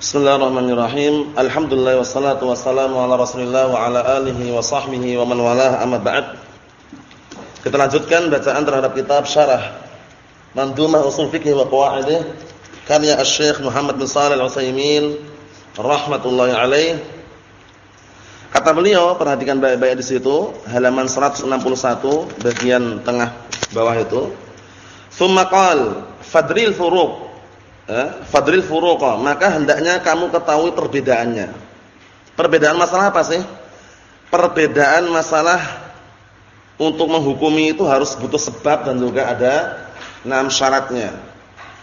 Bismillahirrahmanirrahim. Alhamdulillah wassalatu wassalamu ala Rasulillah wa ala alihi wa sahbihi wa man walah amma ba'd. Kita lanjutkan bacaan terhadap kitab Syarah Mandumah Ushul Fiqh wa Qawaidih karya Asy-Syaikh Muhammad bin Shalih Al-Utsaimin rahmatullahi alaih. Kata beliau, perhatikan baik-baik di situ, halaman 161 bagian tengah bawah itu. Tsumma qala fadril furuq fadril furuqa, maka hendaknya kamu ketahui perbedaannya. Perbedaan masalah apa sih? Perbedaan masalah untuk menghukumi itu harus butuh sebab dan juga ada enam syaratnya.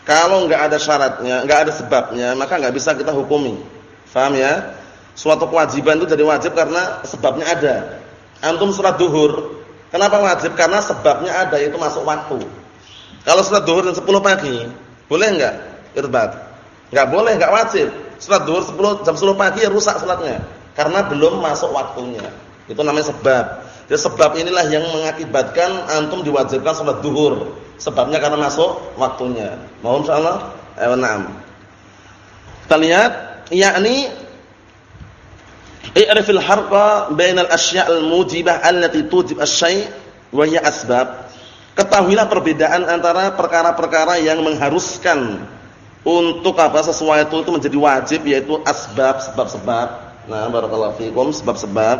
Kalau enggak ada syaratnya, enggak ada sebabnya, maka enggak bisa kita hukumi. Faham ya? Suatu kewajiban itu jadi wajib karena sebabnya ada. Antum surat duhur, kenapa wajib? Karena sebabnya ada, itu masuk waktu. Kalau surat duhur jam 10 pagi, boleh enggak? Irbat. Enggak boleh, enggak wajib. Salat zuhur 10 jam 10 pagi ya rusak salatnya karena belum masuk waktunya. Itu namanya sebab. Jadi sebab inilah yang mengakibatkan antum diwajibkan salat zuhur. Sebabnya karena masuk waktunya. Mohon insyaallah. Ayo na'am. Kita lihat yakni i'rifil harqa bainal asya'al mujibah allati tujib asy-syai' wa hiya asbab. Ketahuilah perbedaan antara perkara-perkara yang mengharuskan untuk apa sesuatu itu menjadi wajib yaitu asbab sebab-sebab. Nah, barakallahu fikum sebab-sebab.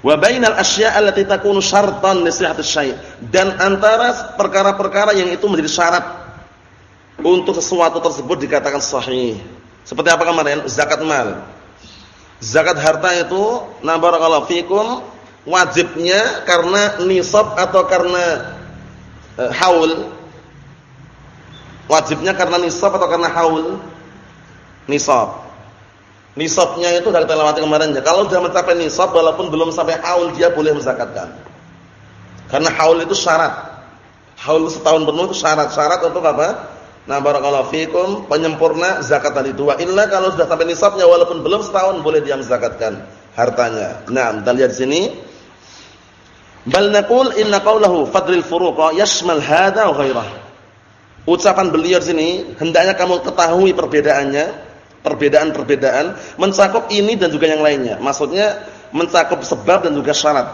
Wa bainal asya' allati takunu syartan li sihhati syai' dan antara perkara-perkara yang itu menjadi syarat untuk sesuatu tersebut dikatakan sahih. Seperti apa kemarin? Zakat mal. Zakat harta itu nah barakallahu fikum wajibnya karena nisab atau karena e, haul Wajibnya karena nisab atau karena haul? Nisab. Nisabnya itu dari telawati kemarin ya. Kalau sudah mencapai nisab walaupun belum sampai haul dia boleh menzakatkan. Karena haul itu syarat. Haul setahun penuh itu syarat-syarat untuk apa? Nah, barakallahu fikum penyempurna zakat tadi itu. Wa illa kalau sudah sampai nisabnya walaupun belum setahun boleh dia menzakatkan hartanya. Nah, kita lihat sini. Bal naqul inna qawlahu fadril furuqa yashmal hadha wa ghairahu Ucapan beliau sini hendaknya kamu ketahui perbedaannya, perbedaan-perbedaan mencakup ini dan juga yang lainnya. Maksudnya mencakup sebab dan juga syarat.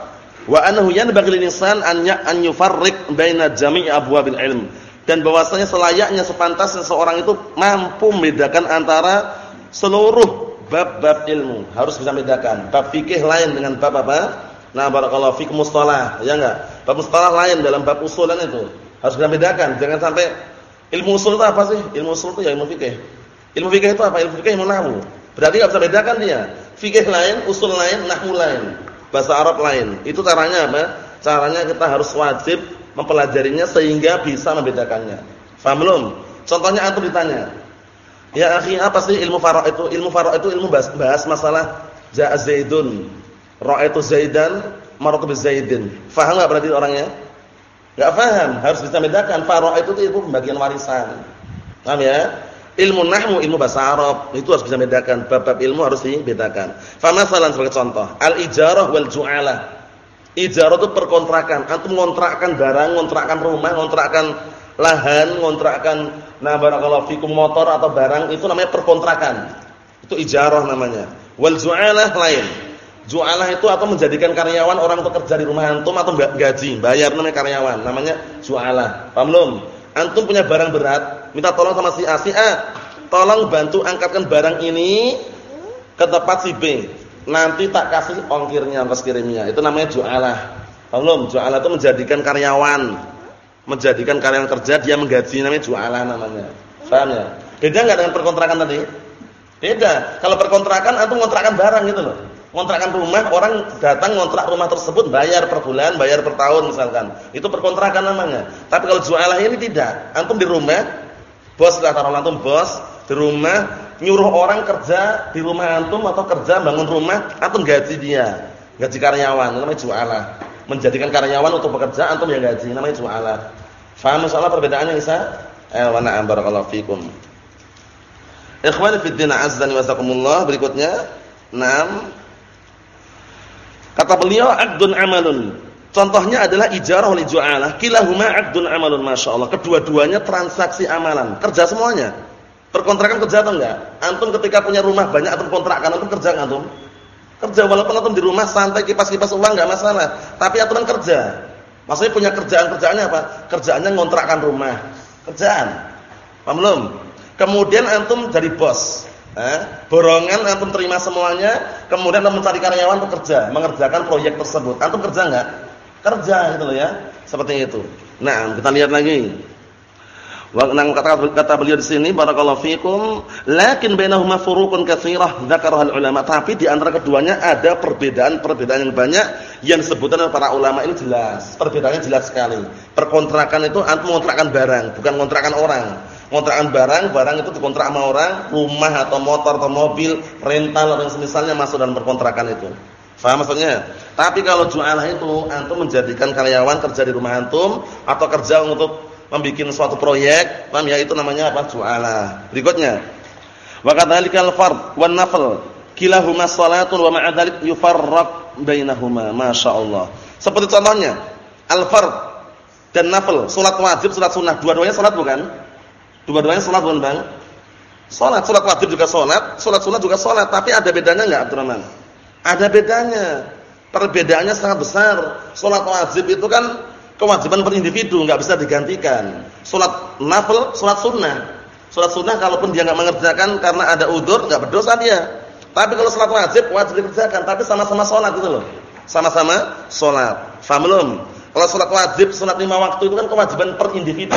Wa annahu yanbaghi lil insan an an yufarriq baina jami'i abwabil ilm. Dan bahwasanya selayaknya sepantasnya seorang itu mampu membedakan antara seluruh bab-bab ilmu. Harus bisa membedakan. Bab fikih lain dengan bab apa? Nah, barakallahu fikum mustalah, ya enggak? Bab mustalah lain dalam bab usulan itu. Harus bisa membedakan. Jangan sampai Ilmu usul itu apa sih? Ilmu usul itu ya ilmu fikih. Ilmu fikih itu apa? Ilmu fikih ilmu nahwu. Berarti enggak bisa bedakan dia. Fikih lain, usul lain, nahwu lain, bahasa Arab lain. Itu caranya apa? Caranya kita harus wajib mempelajarinya sehingga bisa membedakannya. Faham belum? Contohnya antum ditanya. Ya akhi, apa sih ilmu fara' itu? Ilmu fara' itu ilmu bahas, bahas masalah ja'a Zaidun, ra'aitu Zaidan, maratu bi Zaidin. Faham enggak berarti orangnya? Enggak paham, harus bisa bedakan. Faro itu ilmu pembagian warisan. Paham ya? Ilmu nahmu, ilmu bahasa Arab, itu harus bisa bedakan. Bab-bab ilmu harus dibedakan. Famasalan sebagai contoh, al-ijarah wal ju'alah. Ijarah itu perkontrakan. Antum ngontrakkan barang, ngontrakkan rumah, ngontrakkan lahan, ngontrakkan nah barakallahu fikum motor atau barang, itu namanya perkontrakan. Itu ijarah namanya. Wal ju'alah lain. Ju'alah itu atau menjadikan karyawan orang untuk kerja di rumah antum atau gaji, bayar namanya karyawan, namanya ju'alah. Paham belum? Antum punya barang berat, minta tolong sama si A, si A, tolong bantu angkatkan barang ini ke tempat si B. Nanti tak kasih ongkirnya, pas kirimnya. Itu namanya ju'alah. Paham belum? Ju'alah itu menjadikan karyawan, menjadikan karyawan kerja, dia menggaji, namanya ju'alah namanya. Paham ya? Beda enggak dengan perkontrakan tadi? Beda. Kalau perkontrakan antum kontrakan barang gitu loh kontrakan rumah, orang datang ngontrak rumah tersebut bayar per bulan, bayar per tahun misalkan. Itu perkontrakan namanya. Tapi kalau jualah ini tidak. Antum di rumah, bos lah taruh antum bos di rumah nyuruh orang kerja di rumah antum atau kerja bangun rumah, antum gaji dia. Gaji karyawan, namanya jualah. Menjadikan karyawan untuk bekerja, antum yang gaji, namanya jualah. Faham masalah perbedaannya Isa? Eh, wa na'am barakallahu fikum. Ikhwani fid din azza wa berikutnya. Naam Kata beliau aqdun amalun. Contohnya adalah ijarah oleh ju'alah. Kilahuma aqdun amalun masyaallah. Kedua-duanya transaksi amalan, kerja semuanya. Perkontrakan kerja atau enggak? Antum ketika punya rumah banyak atau kontrakan antum kerja enggak antum? Kerja walaupun antum di rumah santai kipas-kipas uang enggak masalah, tapi aturan kerja. Maksudnya punya kerjaan-kerjaannya apa? Kerjaannya ngontrakkan rumah. Kerjaan. Paham belum? Kemudian antum jadi bos. Eh, borongan antum terima semuanya, kemudian antum mencari karyawan untuk mengerjakan proyek tersebut. Antum kerja enggak? Kerja gitu loh ya. Seperti itu. Nah, kita lihat lagi. Nang kata, kata beliau di sini barakallahu fikum, lakin bainahuma furuqun katsirah dzakaraha ulama. Tapi di antara keduanya ada perbedaan-perbedaan yang banyak yang disebutkan oleh para ulama ini jelas. Perbedaannya jelas sekali. Perkontrakan itu antum mengontrakkan barang, bukan mengontrakkan orang. Kontrakan barang, barang itu dikontrak sama orang, rumah atau motor atau mobil, rental atau masuk dalam perkontrakan itu. Faham maksudnya? Tapi kalau jualah itu antum menjadikan karyawan kerja di rumah antum atau kerja untuk membuat suatu proyek, paham ya itu namanya apa? Ju'ala. Berikutnya. Wa kadzalikal fard wan nafl kilahuma salatun wa ma'a dzalik yufarraq bainahuma. Masyaallah. Seperti contohnya, al-fard dan nafl, salat wajib, salat sunnah, dua-duanya salat bukan? Dua-duanya salat bukan, Bang? Salat, salat wajib juga salat, salat sunnah juga salat, tapi ada bedanya enggak, Abdurrahman? Ada bedanya. Perbedaannya sangat besar. Salat wajib itu kan kewajiban per individu nggak bisa digantikan. Salat nafil, salat sunnah. Salat sunnah kalaupun dia nggak mengerjakan karena ada udur nggak berdosa dia. Tapi kalau salat wajib wajib dikerjakan, tapi sama-sama salat itu loh. Sama-sama salat. Faham? Kalau salat wajib, salat lima waktu itu kan kewajiban per individu.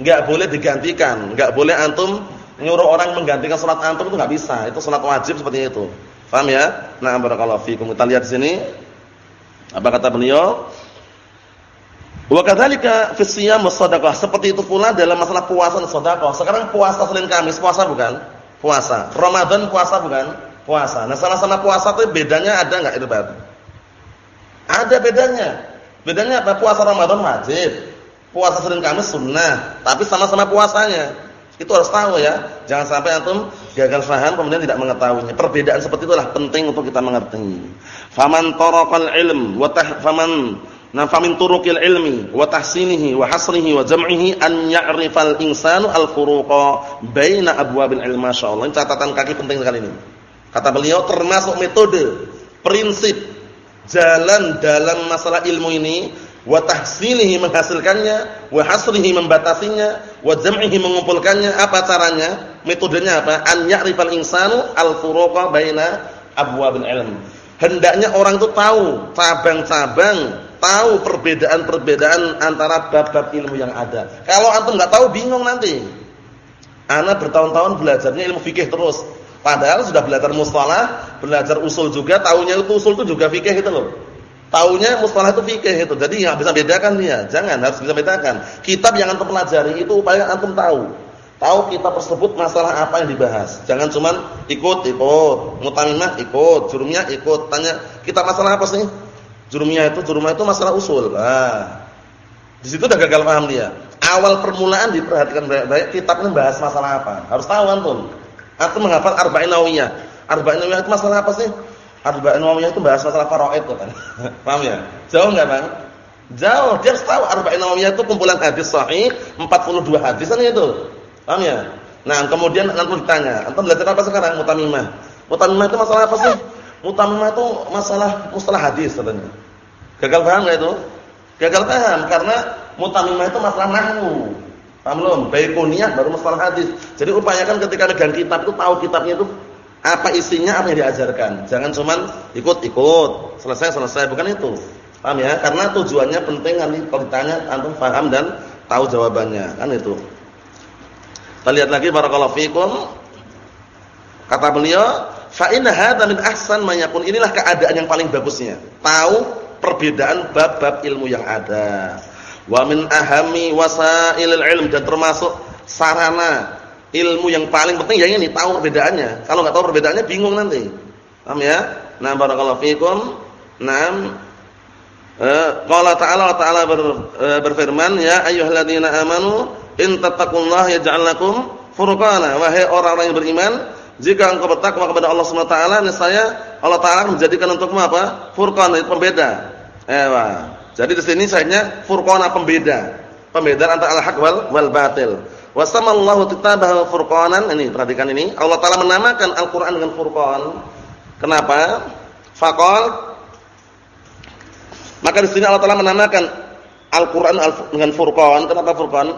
Nggak boleh digantikan, nggak boleh antum nyuruh orang menggantikan salat antum itu nggak bisa. Itu salat wajib seperti itu. Paham ya? Nah, barakallahu fiikum. Kita lihat sini. Apa kata beliau? Wa kadzalika fi shiyam shadaqah. Seperti itu pula dalam masalah puasa dan sedekah. Sekarang puasa Senin Kamis puasa bukan? Puasa. Ramadan puasa bukan? Puasa. Nah, sama-sama puasa itu bedanya ada enggak Irbat? Ada bedanya. Bedanya apa? Puasa Ramadan wajib. Puasa Senin Kamis sunnah, tapi sama-sama puasanya. Itu harus tahu ya. Jangan sampai antum gagal faham kemudian tidak mengetahuinya. Perbedaan seperti itulah penting untuk kita mengerti. Faman taraqal ilm wa faman Nah, famin turuqil ilmi wa tahsinihi wa hasrihi wa jam'ihi an ya'rifal insanu al-furuqa baina abwabil ilmi masyaallah. Ini catatan kaki penting sekali ini. Kata beliau termasuk metode, prinsip jalan dalam masalah ilmu ini wa menghasilkannya, wa hasrihi membatasinya, wa jam'ihi mengumpulkannya. Apa caranya? Metodenya apa? An ya'rifal insanu al-furuqa baina abwabil ilmi. Hendaknya orang itu tahu cabang-cabang tahu perbedaan-perbedaan antara bab-bab ilmu yang ada. Kalau antum nggak tahu bingung nanti. Ana bertahun-tahun belajarnya ilmu fikih terus. Padahal sudah belajar mustalah, belajar usul juga, tahunya itu usul itu juga fikih itu loh. Tahunya mustalah itu fikih itu. Jadi nggak bisa bedakan dia. Jangan harus bisa bedakan. Kitab yang antum pelajari itu upaya antum tahu. Tahu kitab tersebut masalah apa yang dibahas. Jangan cuman ikut ikut, mutamimah ikut, jurumnya ikut. Tanya, kita masalah apa sih? Jurumiyah itu jurumiyah itu masalah usul. Nah, di situ udah gagal paham dia. Awal permulaan diperhatikan baik-baik kitab ini bahas masalah apa. Harus tahu antum. Antum menghafal Arba'in Nawawiyah. Arba'in Nawawiyah itu masalah apa sih? Arba'in Nawawiyah itu bahas masalah faraid kan. paham ya? Jauh enggak, Bang? Jauh. Dia harus tahu Arba'in Nawawiyah itu kumpulan hadis sahih, 42 hadis kan itu. Paham ya? Nah, kemudian antum ditanya, antum belajar apa sekarang? Mutamimah. Mutamimah itu masalah apa sih? Mutamimah itu masalah mustalah hadis katanya. Gagal paham enggak itu? Gagal paham karena mutamimah itu masalah nahwu. Paham belum? Baikuniyah baru masalah hadis. Jadi upayakan ketika megang kitab itu tahu kitabnya itu apa isinya, apa yang diajarkan. Jangan cuman ikut-ikut, selesai-selesai, bukan itu. Paham ya? Karena tujuannya penting nanti kalau ditanya antum paham dan tahu jawabannya, kan itu. Kita lihat lagi barakallahu fikum. Kata beliau, Fa inna hadza min ahsan ma. Inilah keadaan yang paling bagusnya. Tahu perbedaan bab-bab ilmu yang ada. Wa min ahami wasailil ilm dan termasuk sarana ilmu yang paling penting yang ini tahu perbedaannya. Kalau enggak tahu perbedaannya bingung nanti. Paham ya? Nah, barakallahu fikum. Naam. Eh, qala ta'ala ta'ala ber, eh, berfirman, "Ya ayyuhalladzina amanu in tattaqullaha yaj'al lakum furqana." Wahai orang-orang yang beriman, jika engkau bertakwa kepada Allah Subhanahu wa taala, niscaya Allah taala menjadikan untukmu apa? Furqan, pembeda. Ewa. Jadi di sini sayanya furqana pembeda. Pembeda antara al-haq wal, wal batil. Wa samallahu kitabahu furqanan. Ini perhatikan ini. Allah taala menamakan Al-Qur'an dengan Furqan. Kenapa? Faqal Maka di sini Allah taala menamakan Al-Qur'an dengan Furqan. Kenapa Furqan?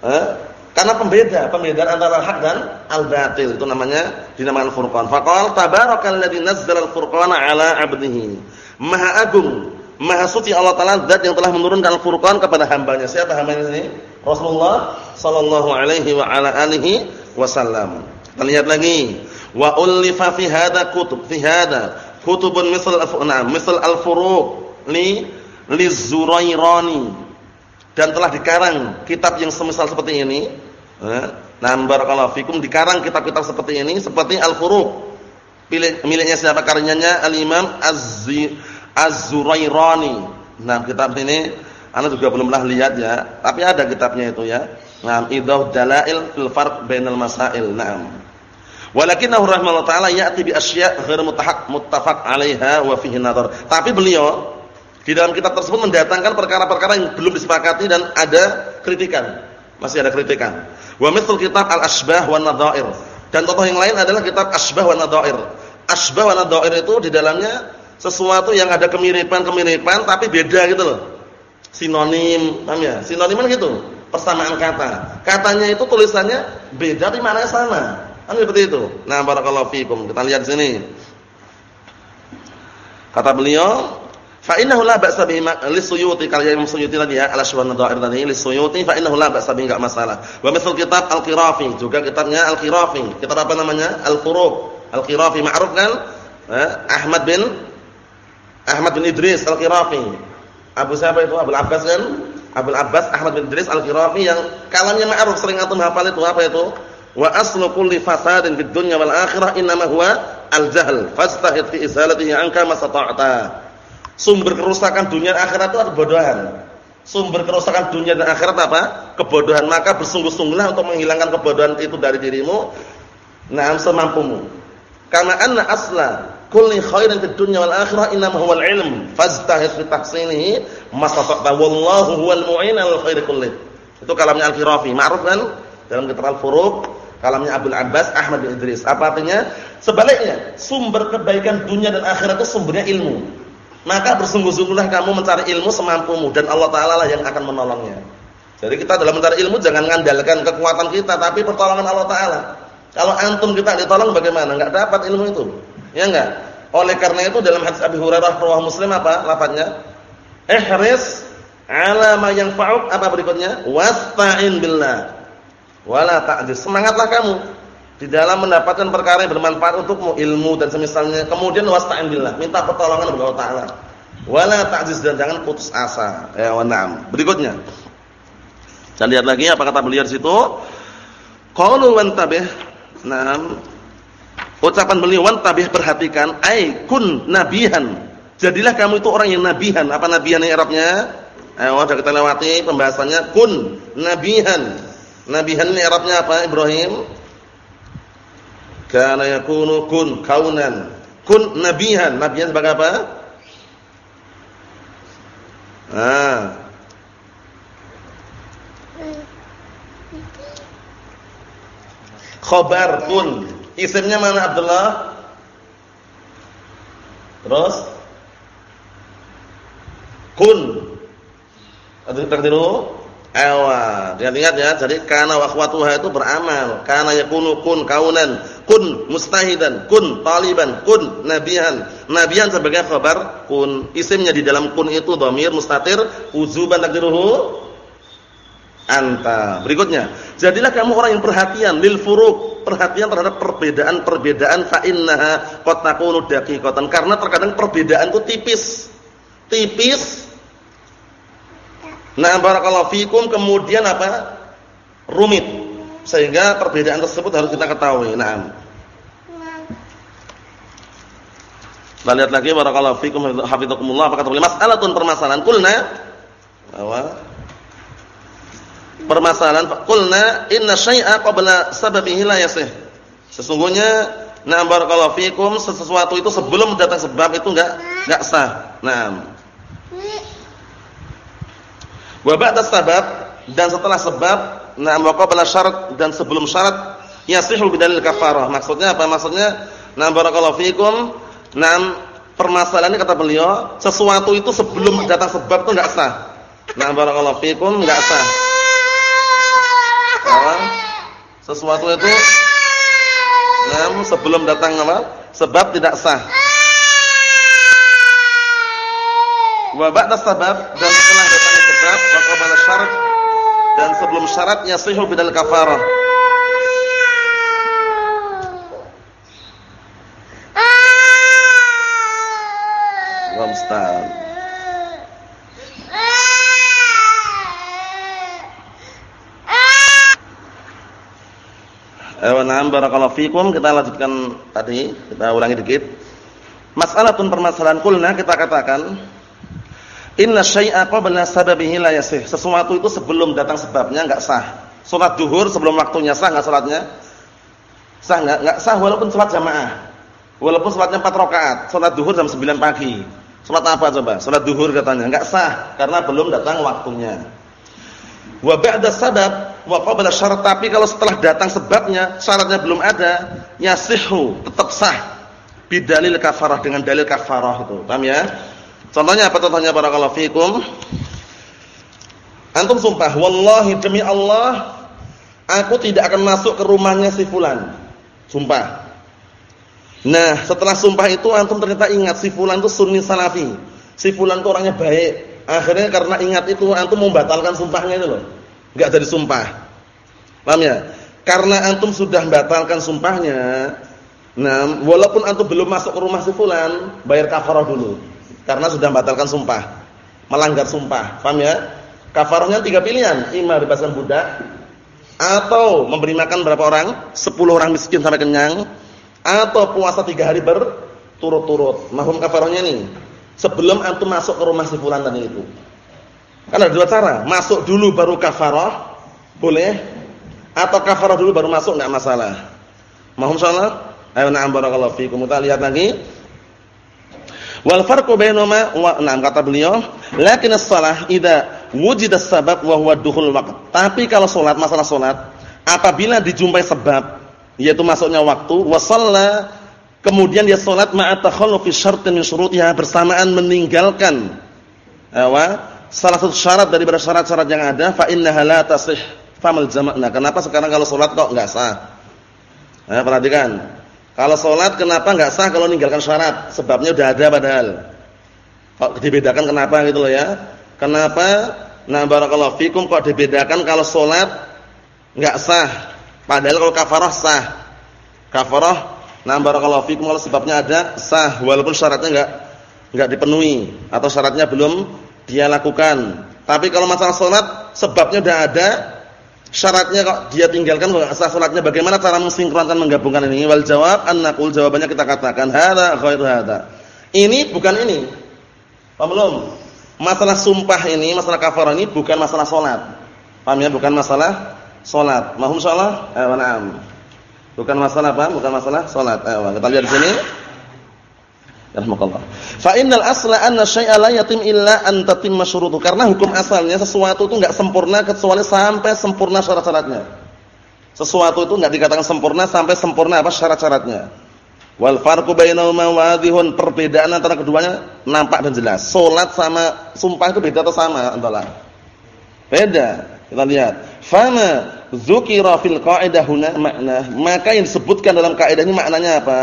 Eh? Karena pembeda, pembedaan antara hak dan al-batil itu namanya dinamakan Furqan. Faqal tabarakalladzi nazzala al-furqana ala 'abdihi. Maha agung Maha suci Allah Taala zat yang telah menurunkan Al-Furqan kepada hambanya. Siapa hambanya ini? Rasulullah sallallahu alaihi wa ala alihi wasallam. Kita lihat lagi. Wa ulifa fi hadha kutub fi hadha kutubun misal al misal al-furuq li dan telah dikarang kitab yang semisal seperti ini. Nah, barakallahu fikum dikarang kitab-kitab seperti ini seperti Al-Furuq. Miliknya siapa karyanya? Al-Imam Az-Zi Az-Zurairani. Nah, kitab ini ana juga belum pernah lihat ya, tapi ada kitabnya itu ya. Nah, Idah Dalail fil Farq Bainal Masail. Naam. Walakinahu rahimahullah taala ya'ti bi asya' ghair mutahaq muttafaq 'alaiha wa fihi nadhar. Tapi beliau di dalam kitab tersebut mendatangkan perkara-perkara yang belum disepakati dan ada kritikan. Masih ada kritikan. Wa mithl kitab Al-Asbah wa Nadhair. Dan contoh yang lain adalah kitab Asbah wa Nadhair. Asbah wa Nadhair itu di dalamnya sesuatu yang ada kemiripan-kemiripan tapi beda gitu loh. Sinonim, paham ya? Sinonim kan gitu, persamaan kata. Katanya itu tulisannya beda tapi maknanya sama. Kan seperti itu. Nah, barakallahu fiikum. Kita lihat sini. Kata beliau, fa innahu la ba'sa bihi lisuyuti kalau yang Suyuti tadi ya, al-Ashwan Nadhair tadi lisuyuti fa innahu la ba'sa bihi enggak masalah. Wa misal kitab Al-Qirafi, juga kitabnya Al-Qirafi. Kitab apa namanya? Al-Furuq. Al-Qirafi ma'ruf kan? Eh, Ahmad bin Ahmad bin Idris Al-Qirafi. Abu siapa itu? Abu Abbas kan? Abu Abbas Ahmad bin Idris Al-Qirafi yang kalamnya ma'ruf sering antum hafal itu apa itu? Wa aslu kulli fasadin fid dunya wal akhirah innama huwa al-jahl. Fastahid fi izalatihi anka masata'ta. Sumber kerusakan dunia dan akhirat itu kebodohan. Sumber kerusakan dunia dan akhirat apa? Kebodohan. Maka bersungguh-sungguhlah untuk menghilangkan kebodohan itu dari dirimu. Naam semampumu. Karena anna asla kulli khairin fid dunya wal akhirah innama huwal ilm fastahis fi tahsinihi mastata'ta wallahu huwal mu'in al khairi kulli. Itu kalamnya al-Qirafi ma'ruf kan? Dalam kitab al-Furuq kalamnya Abdul Abbas Ahmad bin Idris. Apa artinya? Sebaliknya sumber kebaikan dunia dan akhirat itu sumbernya ilmu. Maka bersungguh-sungguhlah kamu mencari ilmu semampumu dan Allah taala lah yang akan menolongnya. Jadi kita dalam mencari ilmu jangan mengandalkan kekuatan kita tapi pertolongan Allah taala. Kalau antum kita ditolong bagaimana? Enggak dapat ilmu itu Ya enggak? Oleh karena itu dalam hadis Abi Hurairah riwayat Muslim apa lafadznya? Ihris 'ala ma yanfa'uk apa berikutnya? Wasta'in billah. Wala ta'jiz. Semangatlah kamu di dalam mendapatkan perkara yang bermanfaat untukmu, ilmu dan semisalnya. Kemudian wasta'in billah, minta pertolongan kepada Allah Taala. Wala ta'jiz dan jangan putus asa. Ya wa na'am. Berikutnya. Kita lihat lagi apa kata beliau di situ. Qalu wantabih. Naam. Ucapan beliau tabih perhatikan ai kun nabihan. Jadilah kamu itu orang yang nabihan. Apa nabihan ini Arabnya? Ayo sudah kita lewati pembahasannya kun nabihan. Nabihan ini Arabnya apa Ibrahim? Kana yakunu kun kaunan. Kun nabihan. Nabihan sebagai apa? Ah. Khobar kun Isimnya mana Abdullah? Terus? Kun. Ada takdiru? Ewa, ingat-ingat ya. Jadi kana wa itu beramal. Kana yakunu kun kaunan, kun mustahidan, kun taliban, kun nabihan. Nabihan sebagai khabar kun. Isimnya di dalam kun itu dhamir mustatir, uzuban takdiruhu anta. Berikutnya, jadilah kamu orang yang perhatian lil furuq, perhatian terhadap perbedaan-perbedaan fa innaha qad takunu daqiqatan karena terkadang perbedaan itu tipis. Tipis. Nah, barakallahu fikum kemudian apa? rumit. Sehingga perbedaan tersebut harus kita ketahui. Naam. Kita lihat lagi barakallahu fikum hafizakumullah apa kata beliau? Mas'alatun permasalahan. Kulna bahwa permasalahan qulna inna syai'a qabla sababihi la yasih. Sesungguhnya na barakallahu fikum sesuatu itu sebelum datang sebab itu enggak enggak sah. Naam. Wa ba'da sabab dan setelah sebab na'am wa qabla syarat dan sebelum syarat yasihu bidalil kafarah. Maksudnya apa? Maksudnya na'am barakallahu fikum, na'am permasalahan ini kata beliau, sesuatu itu sebelum datang sebab itu enggak sah. Na'am barakallahu fikum, enggak sah. Apa? Sesuatu itu na'am sebelum datang apa? Sebab tidak sah. Wa ba'da sabab dan setelah datang sebab wa qabla syarat dan sebelum syaratnya sihul bidal kafarah. Barakallahu fikum. Kita lanjutkan tadi, kita ulangi dikit. Masalah pun permasalahan kulna kita katakan Inna syai'a qabla sababihi la yasih. Sesuatu itu sebelum datang sebabnya enggak sah. Salat duhur sebelum waktunya sah enggak salatnya? Sah enggak? Enggak sah walaupun salat jamaah. Walaupun salatnya 4 rakaat, salat duhur jam 9 pagi. Salat apa coba? Salat duhur katanya enggak sah karena belum datang waktunya. Wa ba'da sabab wa qabla syarat tapi kalau setelah datang sebabnya, syaratnya belum ada, yasihu, tetap sah. Bidalil kafarah dengan dalil kafarah itu. Paham ya? Contohnya apa contohnya barakallahu fikum? Antum sumpah, wallahi demi Allah, aku tidak akan masuk ke rumahnya si fulan. Sumpah. Nah, setelah sumpah itu antum ternyata ingat si fulan itu sunni salafi. Si fulan itu orangnya baik. Akhirnya karena ingat itu antum membatalkan sumpahnya itu loh. Enggak jadi sumpah. Paham ya? Karena antum sudah membatalkan sumpahnya, nah walaupun antum belum masuk ke rumah si fulan, bayar kafarah dulu karena sudah membatalkan sumpah, melanggar sumpah. Paham ya? Kafarahnya tiga pilihan, ima bebaskan budak atau memberi makan berapa orang? Sepuluh orang miskin sampai kenyang atau puasa tiga hari berturut-turut. Mahum kafarahnya nih. Sebelum antum masuk ke rumah si fulan tadi itu. Kan ada dua cara, masuk dulu baru kafarah, boleh atau kafarah dulu baru masuk enggak masalah. Mahum salat? Ayo na'am barakallahu fikum. Kita lihat lagi. Wal farqu bainahuma wa na'am kata beliau, lakin as-shalah idza wujida as-sabab wa huwa dukhul waqt. Tapi kalau salat masalah salat apabila dijumpai sebab yaitu masuknya waktu wa kemudian dia salat ma'a takhallufi syartin min syurutiha bersamaan meninggalkan apa? salah satu syarat dari syarat-syarat yang ada fa innaha la tasih famal jama'na. Kenapa sekarang kalau salat kok enggak sah? Nah, perhatikan. Kalau sholat kenapa nggak sah kalau meninggalkan syarat? Sebabnya udah ada padahal. Kok dibedakan kenapa gitu loh ya? Kenapa? Nah barakallahu fikum kok dibedakan kalau sholat nggak sah? Padahal kalau kafarah sah. Kafarah, nah barakallahu fikum kalau sebabnya ada sah walaupun syaratnya nggak nggak dipenuhi atau syaratnya belum dia lakukan. Tapi kalau masalah sholat sebabnya udah ada, syaratnya kok dia tinggalkan sah salatnya bagaimana cara mensinkronkan menggabungkan ini? Wal jawab annaqul jawabannya kita katakan hadza khairu hadza. Ini bukan ini. Paham belum? Masalah sumpah ini masalah kafarah ini bukan masalah salat paham ya? Bukan masalah salat mahum salat eh na'am bukan masalah apa bukan masalah salat eh kita lihat di sini Rahmatullah. Fa innal asla anna syai'a la yatim illa an tatimma syurutu. Karena hukum asalnya sesuatu itu enggak sempurna kecuali sampai sempurna syarat-syaratnya. Sesuatu itu enggak dikatakan sempurna sampai sempurna apa syarat-syaratnya. Wal farqu bainahuma wadhihun. Perbedaan antara keduanya nampak dan jelas. Salat sama sumpah itu beda atau sama antara? Beda. Kita lihat. Fama dzukira fil qa'idah huna makna. Maka yang disebutkan dalam kaidah ini maknanya apa?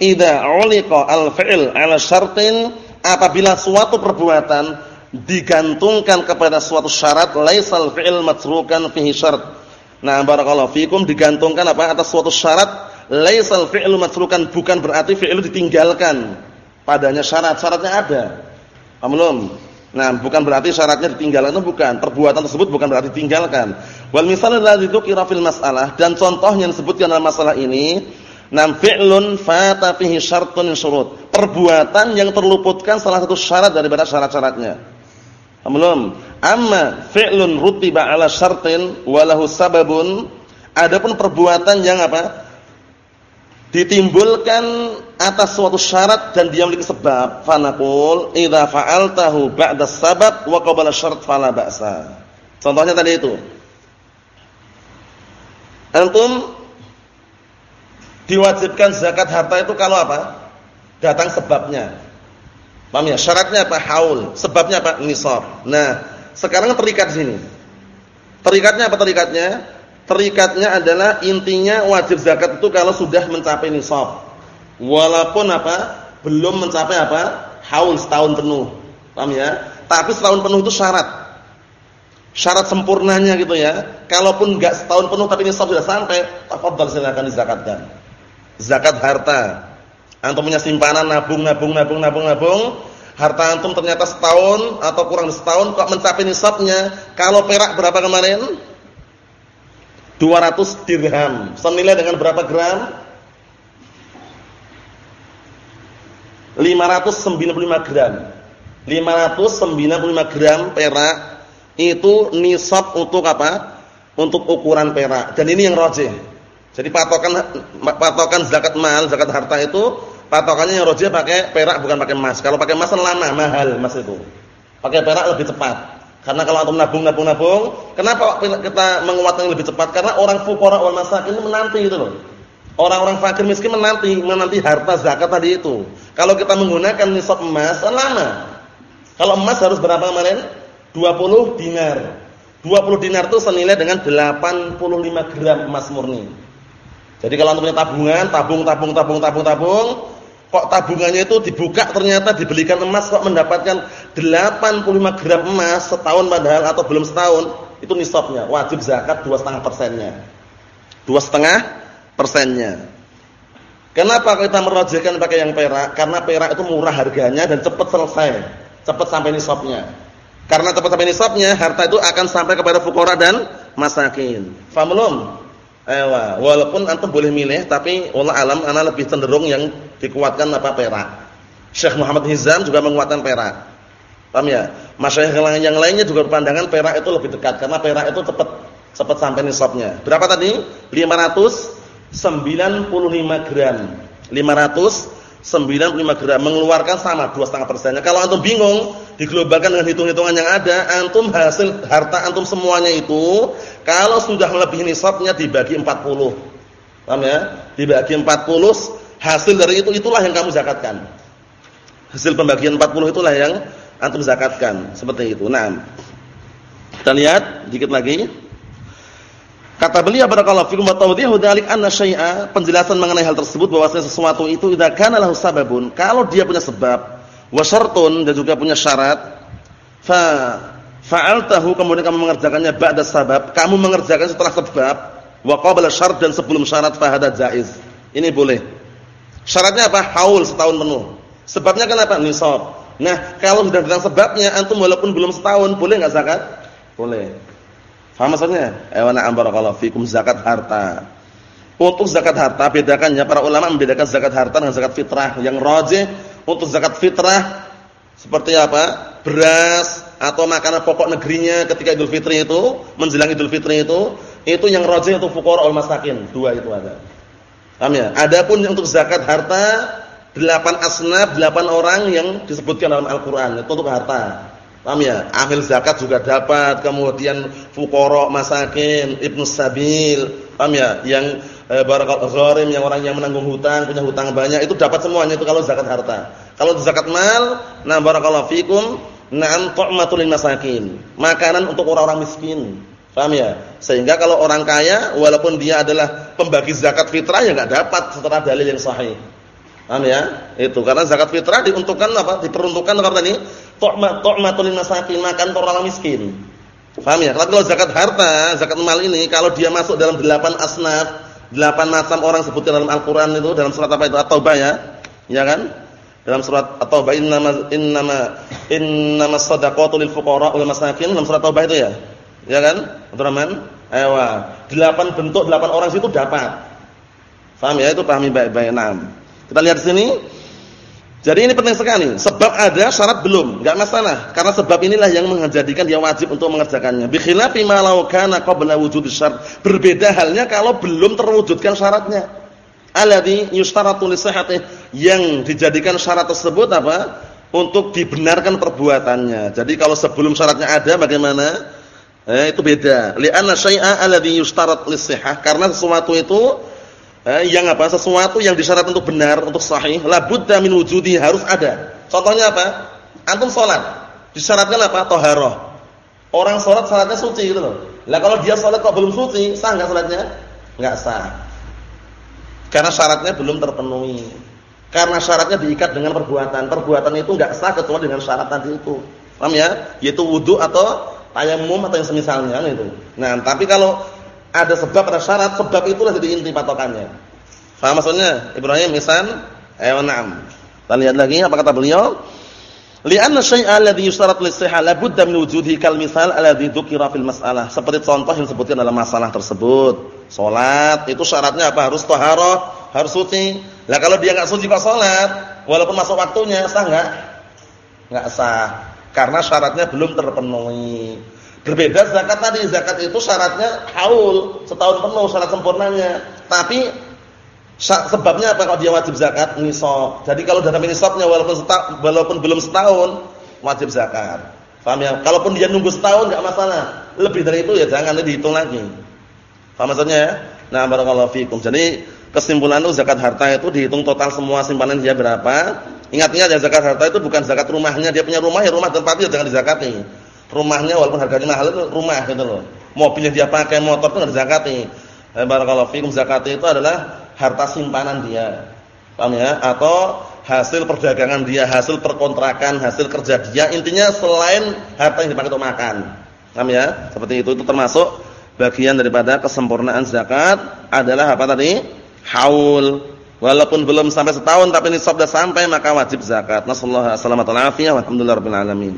idza uliqa al-fi'l 'ala syartin apabila suatu perbuatan digantungkan kepada suatu syarat laisal fi'l matrukan fihi syart. Nah, barakallahu fikum digantungkan apa atas suatu syarat laisal fi'l matrukan bukan berarti fi'il ditinggalkan. Padanya syarat, syaratnya ada. Paham belum? Nah, bukan berarti syaratnya ditinggalkan itu bukan. Perbuatan tersebut bukan berarti ditinggalkan. Wal misal alladzi dzukira fil mas'alah dan contoh yang disebutkan dalam masalah ini Nam fi'lun fata fihi syartun syurut. Perbuatan yang terluputkan salah satu syarat daripada syarat-syaratnya. Belum. Amma fi'lun rutiba ala syartin walahu sababun. Adapun perbuatan yang apa? Ditimbulkan atas suatu syarat dan dia memiliki sebab. Fanaqul idza fa'altahu ba'da sabab wa qabala syart fala ba'sa. Contohnya tadi itu. Antum diwajibkan zakat harta itu kalau apa? Datang sebabnya. Paham ya? Syaratnya apa? Haul. Sebabnya apa? Nisab. Nah, sekarang terikat sini. Terikatnya apa terikatnya? Terikatnya adalah intinya wajib zakat itu kalau sudah mencapai nisab. Walaupun apa? Belum mencapai apa? Haul setahun penuh. Paham ya? Tapi setahun penuh itu syarat. Syarat sempurnanya gitu ya. Kalaupun enggak setahun penuh tapi nisab sudah sampai, tafadhal silakan dizakatkan. Zakat harta. Antum punya simpanan nabung nabung nabung nabung nabung, harta antum ternyata setahun atau kurang setahun kok mencapai nisabnya. Kalau perak berapa kemarin? 200 dirham. Senilai dengan berapa gram? 595 gram. 595 gram perak itu nisab untuk apa? Untuk ukuran perak. Dan ini yang rajih. Jadi patokan patokan zakat mal, zakat harta itu patokannya yang rajih pakai perak bukan pakai emas. Kalau pakai emas kan lama, mahal emas itu. Pakai perak lebih cepat. Karena kalau antum nabung nabung nabung, kenapa kita menguatkan lebih cepat? Karena orang fuqara wal masakin menanti itu loh. Orang-orang fakir miskin menanti menanti harta zakat tadi itu. Kalau kita menggunakan nisab emas kan lama. Kalau emas harus berapa kemarin? 20 dinar. 20 dinar itu senilai dengan 85 gram emas murni. Jadi kalau antum punya tabungan, tabung tabung tabung tabung tabung, kok tabungannya itu dibuka ternyata dibelikan emas kok mendapatkan 85 gram emas setahun padahal atau belum setahun, itu nisabnya, wajib zakat 2,5 persennya. 2,5 persennya. Kenapa kita merojihkan pakai yang perak? Karena perak itu murah harganya dan cepat selesai, cepat sampai nisabnya. Karena cepat sampai nisabnya, harta itu akan sampai kepada fukara dan masakin. Faham belum? Ewa, walaupun antum boleh milih, tapi Allah alam ana lebih cenderung yang dikuatkan apa perak. Syekh Muhammad Hizam juga menguatkan perak. Paham ya? Masyayikh yang lainnya juga berpandangan perak itu lebih dekat karena perak itu cepat cepat sampai nisabnya. Berapa tadi? 500 95 gram. 595 gram mengeluarkan sama 2,5 persennya. Kalau antum bingung, diglobalkan dengan hitung-hitungan yang ada, antum hasil harta antum semuanya itu kalau sudah melebihi nisabnya dibagi 40. Paham ya? Dibagi 40, hasil dari itu itulah yang kamu zakatkan. Hasil pembagian 40 itulah yang antum zakatkan. Seperti itu. Nah, kita lihat dikit lagi. Kata beliau barakallahu fikum wa tawdihu dzalik anna syai'a penjelasan mengenai hal tersebut bahwasanya sesuatu itu idza kana lahu sababun kalau dia punya sebab wa syartun dan juga punya syarat fa fa'altahu kemudian kamu mengerjakannya ba'da sabab kamu mengerjakan setelah sebab wa qabla syart dan sebelum syarat fa jaiz ini boleh syaratnya apa haul setahun penuh sebabnya kenapa nisab nah kalau sudah datang sebabnya antum walaupun belum setahun boleh enggak zakat boleh Faham maksudnya? Ewa na'am barakallahu fikum zakat harta. Untuk zakat harta bedakannya para ulama membedakan zakat harta dengan zakat fitrah. Yang rajih untuk zakat fitrah seperti apa? Beras atau makanan pokok negerinya ketika Idul Fitri itu, menjelang Idul Fitri itu, itu yang rajih untuk fuqara wal masakin. Dua itu ada. Paham ya? Adapun untuk zakat harta delapan asnaf, delapan orang yang disebutkan dalam Al-Qur'an itu untuk harta. Paham ya? Amil zakat juga dapat, kemudian fuqara, masakin, ibnu sabil, paham ya? Yang eh, barakal gharim yang orang yang menanggung hutang, punya hutang banyak itu dapat semuanya itu kalau zakat harta. Kalau zakat mal, nah barakallahu fikum, na'am tu'matul masakin. Makanan untuk orang-orang miskin. Paham ya? Sehingga kalau orang kaya walaupun dia adalah pembagi zakat fitrah ya enggak dapat setelah dalil yang sahih. Paham ya? Itu karena zakat fitrah diuntukkan apa? Diperuntukkan apa tadi? Tu'mat tu'matul masakin, makan orang miskin. Paham ya? Kalau zakat harta, zakat mal ini kalau dia masuk dalam delapan asnaf, delapan macam orang sebutkan dalam Al-Qur'an itu dalam surat apa itu? At-Taubah ya. Ya kan? Dalam surat At-Taubah innama innama innamas shadaqatu lil fuqara wal masakin dalam surat Taubah itu ya. Ya kan? Abdurrahman? Ayo. Delapan bentuk delapan orang situ dapat. Paham ya? Itu pahami baik-baik. Nah. Kita lihat sini. Jadi ini penting sekali. Sebab ada, syarat belum, enggak masalah. Karena sebab inilah yang menjadikan dia wajib untuk mengerjakannya. Bi khilafi ma law kana qabla syarat. Berbeda halnya kalau belum terwujudkan syaratnya. Alladhi yushtaratu li yang dijadikan syarat tersebut apa? Untuk dibenarkan perbuatannya. Jadi kalau sebelum syaratnya ada bagaimana? Eh, itu beda. Li'anna syai'a alladhi yushtarat lis-sihah karena sesuatu itu eh, yang apa? Sesuatu yang disyaratkan untuk benar, untuk sahih, la budda min wujudi harus ada. Contohnya apa? Antum salat, disyaratkan apa? Thaharah. Orang salat salatnya suci gitu loh. Lah kalau dia salat kok belum suci, sah enggak salatnya? Enggak sah. Karena syaratnya belum terpenuhi. Karena syaratnya diikat dengan perbuatan. Perbuatan itu enggak sah kecuali dengan syarat tadi itu. Paham ya? Yaitu wudu atau tayamum atau yang semisalnya itu. Nah, tapi kalau ada sebab ada syarat, sebab itulah jadi inti patokannya. Faham maksudnya? Ibrahim misal, ayo na'am. Kita lihat lagi apa kata beliau? Li'anna syai'a alladhi yushtarat lis-sihah la budda min wujudhi kal misal alladhi dzukira fil mas'alah. Seperti contoh yang disebutkan dalam masalah tersebut. Salat itu syaratnya apa? Harus taharah, harus suci. Lah kalau dia enggak suci kok salat, walaupun masuk waktunya sah enggak? Enggak sah karena syaratnya belum terpenuhi. Berbeda zakat tadi, zakat itu syaratnya haul, setahun penuh syarat sempurnanya. Tapi sebabnya apa kalau dia wajib zakat? Nisab. Jadi kalau sampai nisabnya walaupun walaupun belum setahun wajib zakat. Paham ya? Kalaupun dia nunggu setahun enggak masalah. Lebih dari itu ya jangan dihitung lagi. Paham maksudnya ya? Nah, barakallahu fikum. Jadi kesimpulan itu zakat harta itu dihitung total semua simpanan dia berapa, Ingat-ingat ya zakat harta itu bukan zakat rumahnya, dia punya rumah ya rumah tempatnya jangan dizakati. Rumahnya walaupun harganya mahal itu rumah gitu loh. Mobilnya dia pakai, motor itu enggak dizakati. Eh, barakallahu fikum zakat itu adalah harta simpanan dia. Paham ya? Atau hasil perdagangan dia, hasil perkontrakan, hasil kerja dia, intinya selain harta yang dipakai untuk makan. Paham ya? Seperti itu itu termasuk bagian daripada kesempurnaan zakat adalah apa tadi? Haul Walaupun belum sampai setahun tapi nisab sudah sampai maka wajib zakat. Nasallahu alaihi wasallam wa alhamdulillah rabbil alamin.